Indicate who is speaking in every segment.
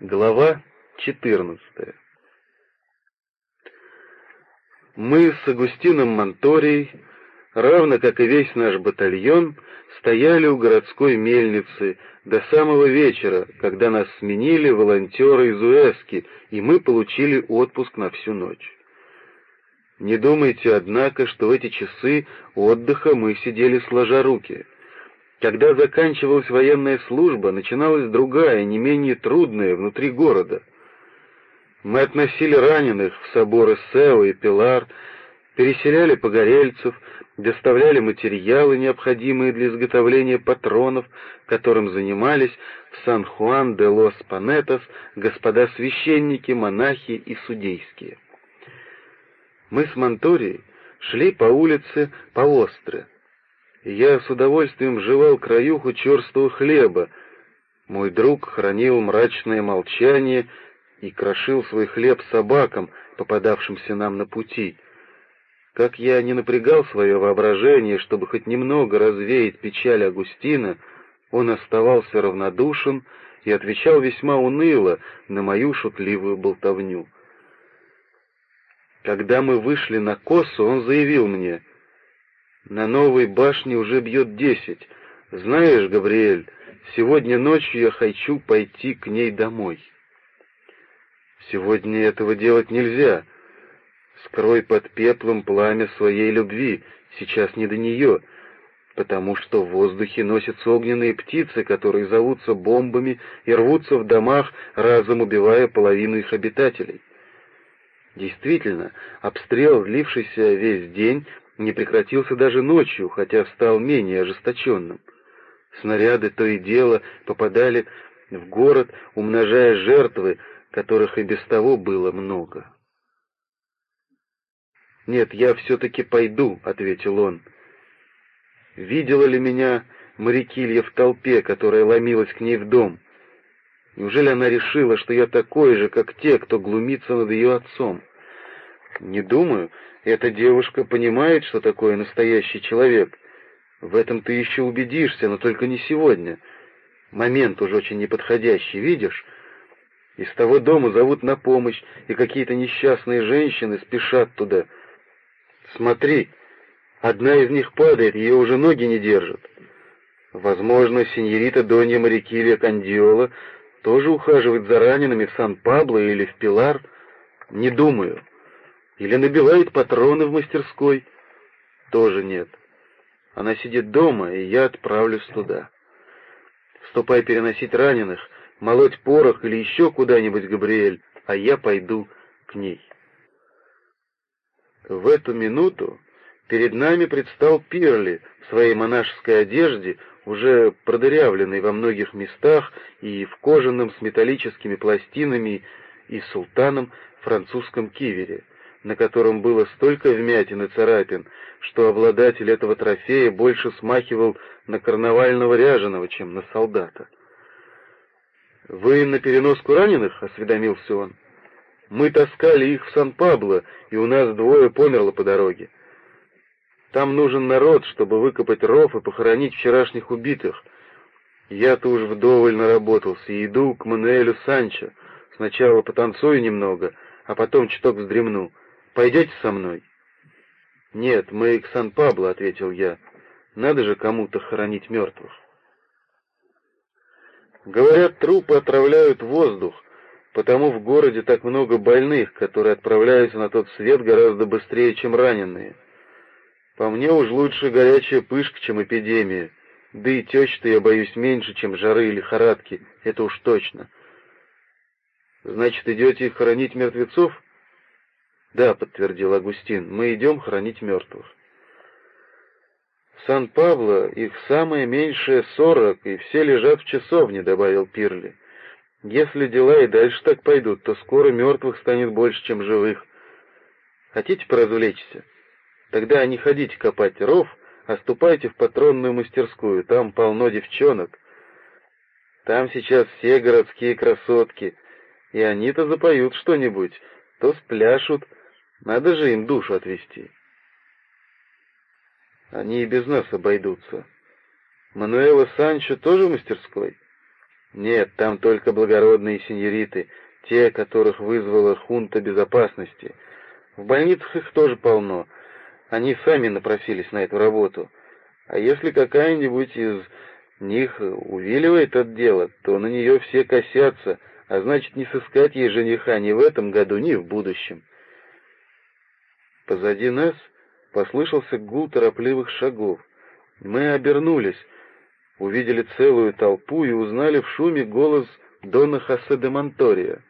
Speaker 1: Глава 14 Мы с Агустином Монторией, равно как и весь наш батальон, стояли у городской мельницы до самого вечера, когда нас сменили волонтеры из Уэски, и мы получили отпуск на всю ночь. Не думайте, однако, что в эти часы отдыха мы сидели сложа руки — когда заканчивалась военная служба, начиналась другая, не менее трудная, внутри города. Мы относили раненых в соборы Сео и Пилар, переселяли погорельцев, доставляли материалы, необходимые для изготовления патронов, которым занимались в Сан-Хуан-де-Лос-Панетос господа священники, монахи и судейские. Мы с Монторией шли по улице по остре, я с удовольствием жевал краюху черстого хлеба. Мой друг хранил мрачное молчание и крошил свой хлеб собакам, попадавшимся нам на пути. Как я не напрягал свое воображение, чтобы хоть немного развеять печаль Агустина, он оставался равнодушен и отвечал весьма уныло на мою шутливую болтовню. Когда мы вышли на косу, он заявил мне, на новой башне уже бьет десять. Знаешь, Габриэль, сегодня ночью я хочу пойти к ней домой. Сегодня этого делать нельзя. Скрой под пеплом пламя своей любви, сейчас не до нее, потому что в воздухе носятся огненные птицы, которые зовутся бомбами и рвутся в домах, разом убивая половину их обитателей. Действительно, обстрел, длившийся весь день, не прекратился даже ночью, хотя стал менее ожесточенным. Снаряды то и дело попадали в город, умножая жертвы, которых и без того было много. «Нет, я все-таки пойду», — ответил он. «Видела ли меня Марикилья в толпе, которая ломилась к ней в дом? Неужели она решила, что я такой же, как те, кто глумится над ее отцом? Не думаю, эта девушка понимает, что такое настоящий человек. В этом ты еще убедишься, но только не сегодня. Момент уже очень неподходящий, видишь? Из того дома зовут на помощь, и какие-то несчастные женщины спешат туда. Смотри, одна из них падает, ее уже ноги не держат. Возможно, сеньорита Донья Марикилья Кандиола тоже ухаживает за ранеными в Сан-Пабло или в Пилар. Не думаю. Или набивает патроны в мастерской? Тоже нет. Она сидит дома, и я отправлюсь туда. Ступай переносить раненых, молоть порох или еще куда-нибудь, Габриэль, а я пойду к ней. В эту минуту перед нами предстал Пирли в своей монашеской одежде, уже продырявленной во многих местах и в кожаном с металлическими пластинами и султаном французском кивере — на котором было столько вмятин и царапин, что обладатель этого трофея больше смахивал на карнавального ряженого, чем на солдата. «Вы на переноску раненых?» — осведомился он. «Мы таскали их в Сан-Пабло, и у нас двое померло по дороге. Там нужен народ, чтобы выкопать ров и похоронить вчерашних убитых. Я-то уж вдоволь наработался и иду к Мануэлю Санчо. Сначала потанцую немного, а потом чуток вздремну. Пойдете со мной?» «Нет, мы к Сан-Пабло», — ответил я. «Надо же кому-то хоронить мертвых». Говорят, трупы отравляют воздух, потому в городе так много больных, которые отправляются на тот свет гораздо быстрее, чем раненые. По мне уж лучше горячая пышка, чем эпидемия. Да и течь-то я боюсь меньше, чем жары и лихорадки, это уж точно. Значит, идете хоронить мертвецов? «Да», — подтвердил Агустин, — «мы идем хранить мертвых». В Сан-Пабло их самое меньшее сорок, и все лежат в часовне», — добавил Пирли. «Если дела и дальше так пойдут, то скоро мертвых станет больше, чем живых. Хотите поразвлечься? Тогда не ходите копать ров, а ступайте в патронную мастерскую, там полно девчонок. Там сейчас все городские красотки, и они-то запоют что-нибудь, то спляшут, надо же им душу отвести. Они и без нас обойдутся. Мануэла Санчо тоже в мастерской? Нет, там только благородные сеньориты, те, которых вызвала хунта безопасности. В больницах их тоже полно. Они сами напросились на эту работу. А если какая-нибудь из них увиливает от дела, то на нее все косятся, а значит, не сыскать ей жениха ни в этом году, ни в будущем. Позади нас послышался гул торопливых шагов. Мы обернулись, увидели целую толпу и узнали в шуме голос Дона Хосе де Монтория.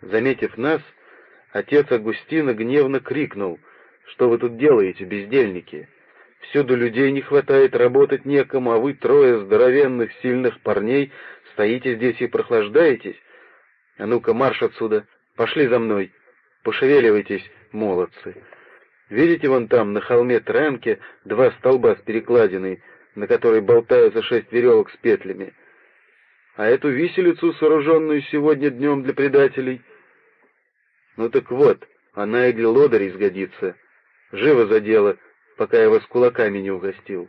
Speaker 1: Заметив нас, отец Агустина гневно крикнул, «Что вы тут делаете, бездельники? Всюду людей не хватает, работать некому, а вы трое здоровенных, сильных парней стоите здесь и прохлаждаетесь? А ну-ка, марш отсюда, пошли за мной, пошевеливайтесь, молодцы!» Видите вон там, на холме Тренке, два столба с перекладиной, на которой болтаются шесть веревок с петлями. А эту виселицу, сооруженную сегодня днем для предателей? Ну так вот, она и для лодырей сгодится. Живо за дело, пока я вас кулаками не угостил.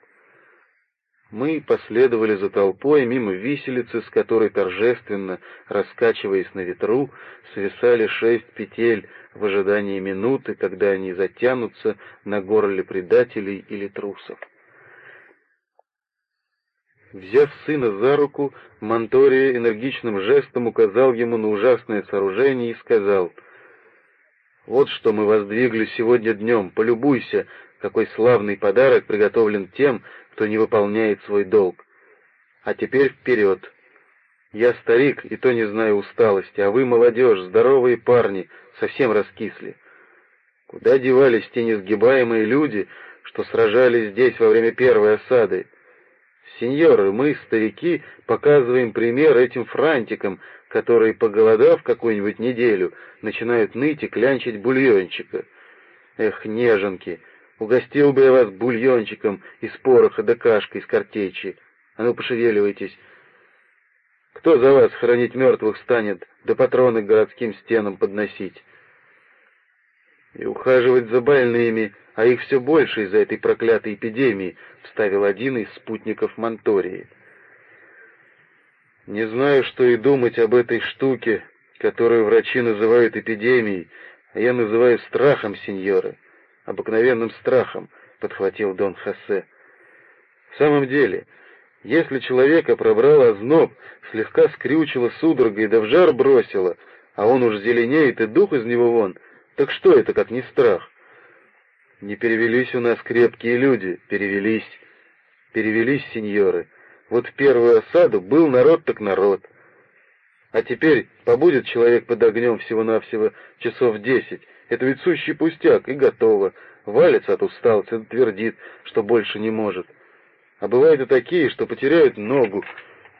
Speaker 1: Мы последовали за толпой мимо виселицы, с которой торжественно, раскачиваясь на ветру, свисали шесть петель в ожидании минуты, когда они затянутся на горле предателей или трусов. Взяв сына за руку, Монтория энергичным жестом указал ему на ужасное сооружение и сказал, «Вот что мы воздвигли сегодня днем, полюбуйся, какой славный подарок приготовлен тем, кто не выполняет свой долг. А теперь вперед. Я старик, и то не знаю усталости, а вы, молодежь, здоровые парни, совсем раскисли. Куда девались те несгибаемые люди, что сражались здесь во время первой осады? Сеньоры, мы, старики, показываем пример этим франтикам, которые, поголодав какую-нибудь неделю, начинают ныть и клянчить бульончика. Эх, неженки, Угостил бы я вас бульончиком из пороха да кашкой из картечи. А ну, пошевеливайтесь. Кто за вас хранить мертвых станет, да патроны к городским стенам подносить? И ухаживать за больными, а их все больше из-за этой проклятой эпидемии, вставил один из спутников Монтории. Не знаю, что и думать об этой штуке, которую врачи называют эпидемией, а я называю страхом, сеньоры обыкновенным страхом, подхватил Дон Хосе. В самом деле, если человека пробрал озноб, слегка скрючило судорогой да в жар бросило, а он уж зеленеет и дух из него вон, так что это, как не страх? Не перевелись у нас крепкие люди, перевелись, перевелись сеньоры. Вот в первую осаду был народ так народ. А теперь побудет человек под огнем всего-навсего часов десять, это ведь сущий пустяк, и готово. Валится от усталости, твердит, что больше не может. А бывают и такие, что потеряют ногу,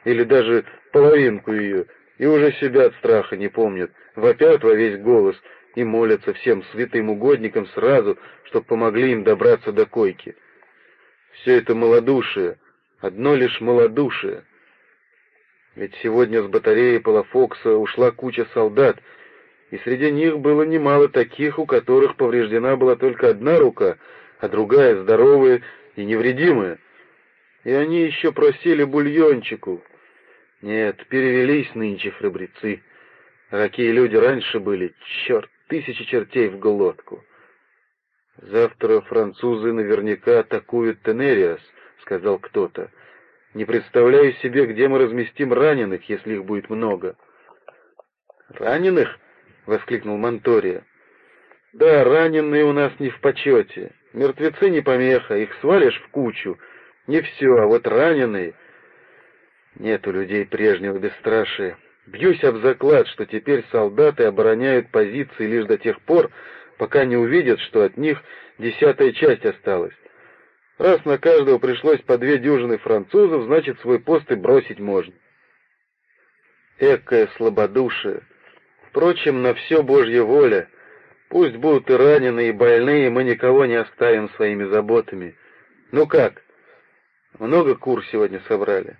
Speaker 1: или даже половинку ее, и уже себя от страха не помнят, вопят во весь голос и молятся всем святым угодникам сразу, чтобы помогли им добраться до койки. Все это малодушие, одно лишь малодушие. Ведь сегодня с батареи Палафокса ушла куча солдат, и среди них было немало таких, у которых повреждена была только одна рука, а другая здоровая и невредимая. И они еще просили бульончику. Нет, перевелись нынче храбрецы. А какие люди раньше были, черт, тысячи чертей в глотку. «Завтра французы наверняка атакуют Тенериас», — сказал кто-то. «Не представляю себе, где мы разместим раненых, если их будет много». «Раненых?» — воскликнул Монтория. «Да, раненые у нас не в почете. Мертвецы не помеха, их свалишь в кучу. Не все, а вот раненые...» Нет у людей прежнего бесстрашия. Бьюсь об заклад, что теперь солдаты обороняют позиции лишь до тех пор, пока не увидят, что от них десятая часть осталась. Раз на каждого пришлось по две дюжины французов, значит, свой пост и бросить можно. Экое слабодушие! Впрочем, на все Божья воля. Пусть будут и раненые, и больные, мы никого не оставим своими заботами. Ну как? Много кур сегодня собрали?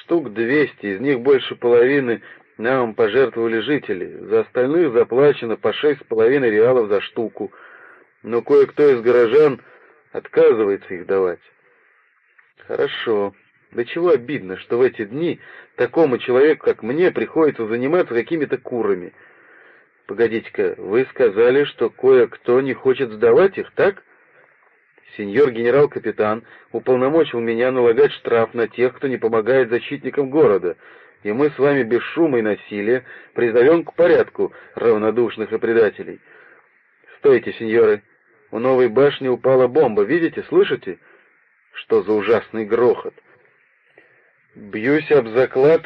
Speaker 1: Штук двести, из них больше половины нам пожертвовали жители. За остальных заплачено по шесть с половиной реалов за штуку. Но кое-кто из горожан отказывается их давать. Хорошо. Да чего обидно, что в эти дни такому человеку, как мне, приходится заниматься какими-то курами. Погодите-ка, вы сказали, что кое-кто не хочет сдавать их, так? Сеньор генерал-капитан уполномочил меня налагать штраф на тех, кто не помогает защитникам города, и мы с вами без шума и насилия призовем к порядку равнодушных и предателей. Стойте, сеньоры, у новой башни упала бомба, видите, слышите? Что за ужасный грохот! Бьюсь об заклад,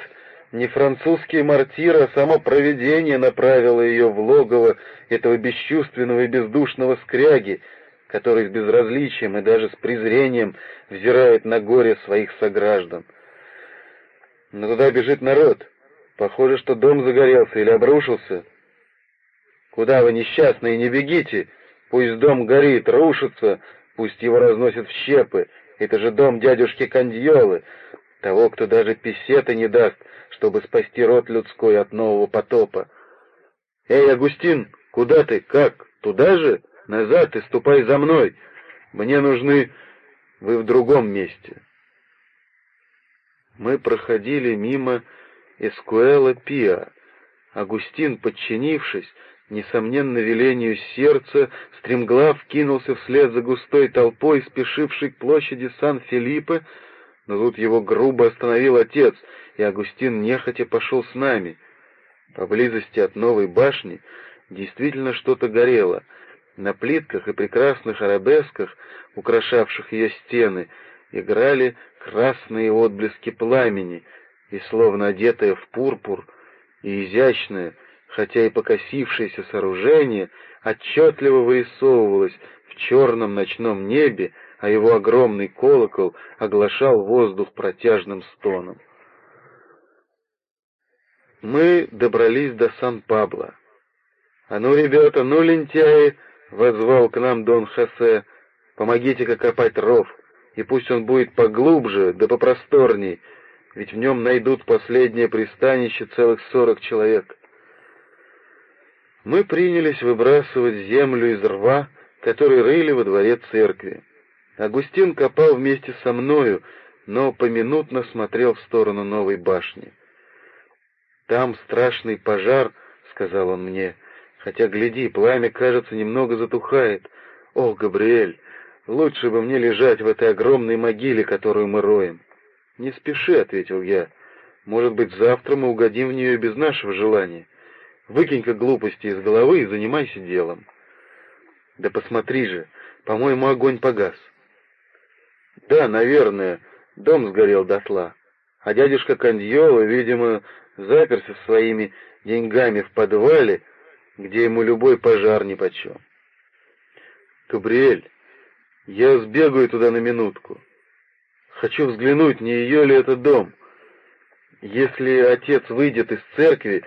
Speaker 1: не французский мортир, а само провидение направило ее в логово этого бесчувственного и бездушного скряги, который с безразличием и даже с презрением взирает на горе своих сограждан. Но туда бежит народ. Похоже, что дом загорелся или обрушился. Куда вы, несчастные, не бегите! Пусть дом горит, рушится, пусть его разносят в щепы. Это же дом дядюшки Кандьолы, того, кто даже писета не даст, чтобы спасти род людской от нового потопа. «Эй, Агустин, куда ты? Как? Туда же? Назад и ступай за мной. Мне нужны... Вы в другом месте». Мы проходили мимо Эскуэла Пиа. Агустин, подчинившись, несомненно, велению сердца, стремглав кинулся вслед за густой толпой, спешившей к площади Сан-Филиппе, но тут его грубо остановил отец, и Агустин нехотя пошел с нами. Поблизости от новой башни действительно что-то горело. На плитках и прекрасных арабесках, украшавших ее стены, играли красные отблески пламени, и, словно одетое в пурпур, и изящное, хотя и покосившееся сооружение, отчетливо вырисовывалось в черном ночном небе, а его огромный колокол оглашал воздух протяжным стоном. Мы добрались до Сан-Пабло. «А ну, ребята, ну, лентяи!» — возвал к нам Дон Хосе. «Помогите-ка копать ров, и пусть он будет поглубже, да попросторней, ведь в нем найдут последнее пристанище целых сорок человек». Мы принялись выбрасывать землю из рва, который рыли во дворе церкви. Агустин копал вместе со мною, но поминутно смотрел в сторону новой башни. «Там страшный пожар», — сказал он мне, — «хотя, гляди, пламя, кажется, немного затухает. Ох, Габриэль, лучше бы мне лежать в этой огромной могиле, которую мы роем». «Не спеши», — ответил я, — «может быть, завтра мы угодим в нее без нашего желания. Выкинь-ка глупости из головы и занимайся делом». «Да посмотри же, по-моему, огонь погас». Да, наверное, дом сгорел дотла. А дядюшка Кандьола, видимо, заперся своими деньгами в подвале, где ему любой пожар нипочем. Габриэль, я сбегаю туда на минутку. Хочу взглянуть, не ее ли это дом. Если отец выйдет из церкви,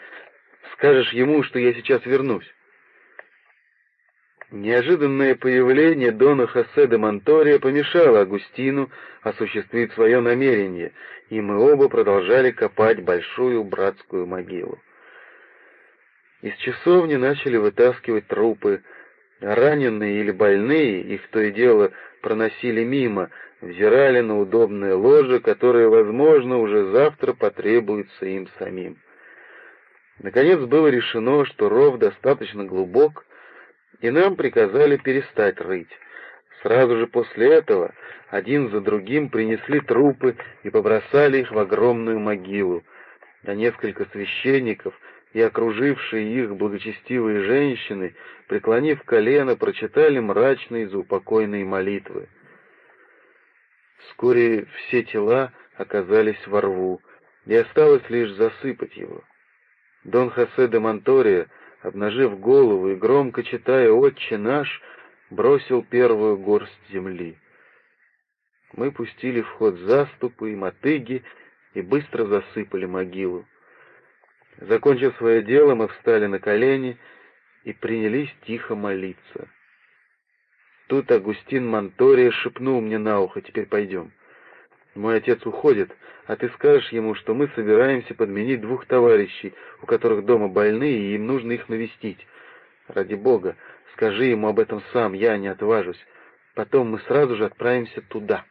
Speaker 1: скажешь ему, что я сейчас вернусь. Неожиданное появление Дона Хосе де Монтория помешало Агустину осуществить свое намерение, и мы оба продолжали копать большую братскую могилу. Из часовни начали вытаскивать трупы. Раненые или больные, их то и дело проносили мимо, взирали на удобное ложе, которое, возможно, уже завтра потребуется им самим. Наконец было решено, что ров достаточно глубок, и нам приказали перестать рыть. Сразу же после этого один за другим принесли трупы и побросали их в огромную могилу, а несколько священников и окружившие их благочестивые женщины, преклонив колено, прочитали мрачные заупокойные молитвы. Вскоре все тела оказались во рву, и осталось лишь засыпать его. Дон Хосе де Монтория обнажив голову и громко читая «Отче наш», бросил первую горсть земли. Мы пустили в ход заступы и мотыги и быстро засыпали могилу. Закончив свое дело, мы встали на колени и принялись тихо молиться. Тут Агустин Монтория шепнул мне на ухо, «Теперь пойдем». Мой отец уходит, а ты скажешь ему, что мы собираемся подменить двух товарищей, у которых дома больные, и им нужно их навестить. Ради бога, скажи ему об этом сам, я не отважусь. Потом мы сразу же отправимся туда».